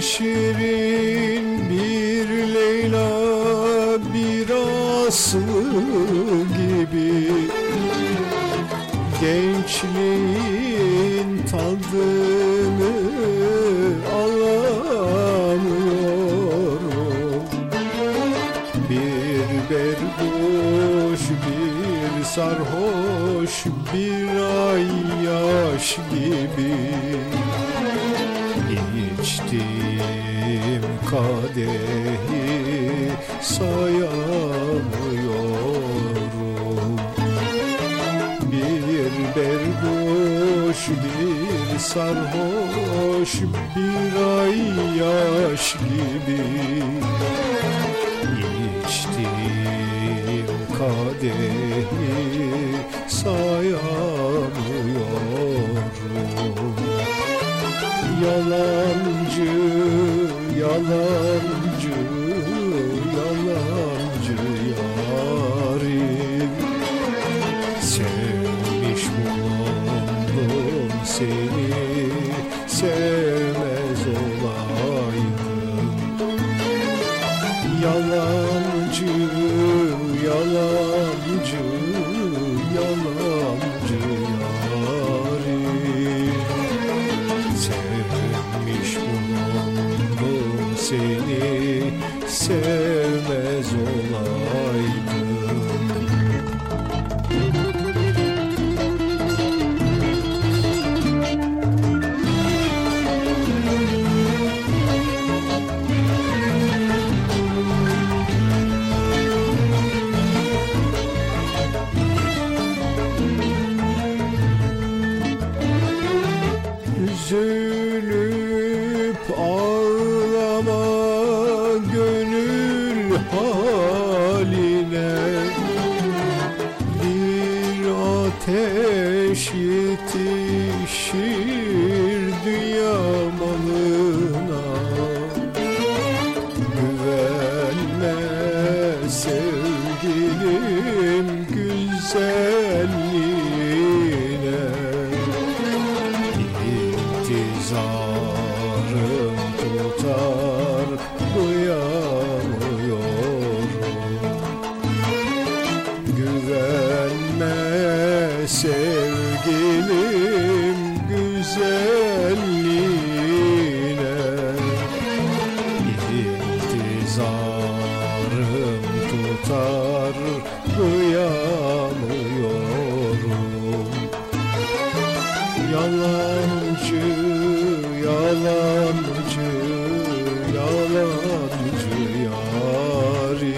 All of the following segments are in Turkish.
Şirin bir Leyla bir Aslı gibi. Gençliğin tadını alamıyorum. Bir berboş bir sarhoş bir ay yaş gibi İçtiğim kadehi sayamıyorum. Bir berboş bir sarhoş bir ay yaş gibi. İçtiğim kadehi sayamıyorum. Yalancı, yalancı, yalancı yarim. Sevmiş bulundum seni, sevmez olaydım. Yalancı, yalancı, yalancı yarim. Sevmiş bulundum seni Sevmez yetişir dünya malına. Güvenme sevgilim güzelliğine. İntizarım tutar duyamıyorum. Güvenme sevgilim güzelliğine. İntizarım tutar duyamıyorum Yalancı, yalancı, yalancı yarim.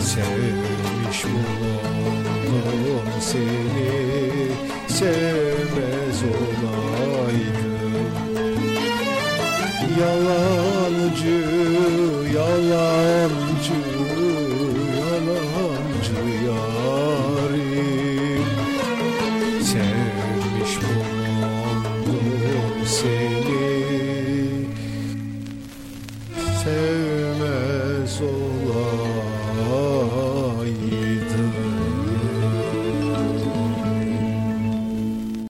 Sevmiş bulundum seni, sevmez Yalancı, yalancı, yalancı yarim. Sevmiş bulundum seni. Sevmez olan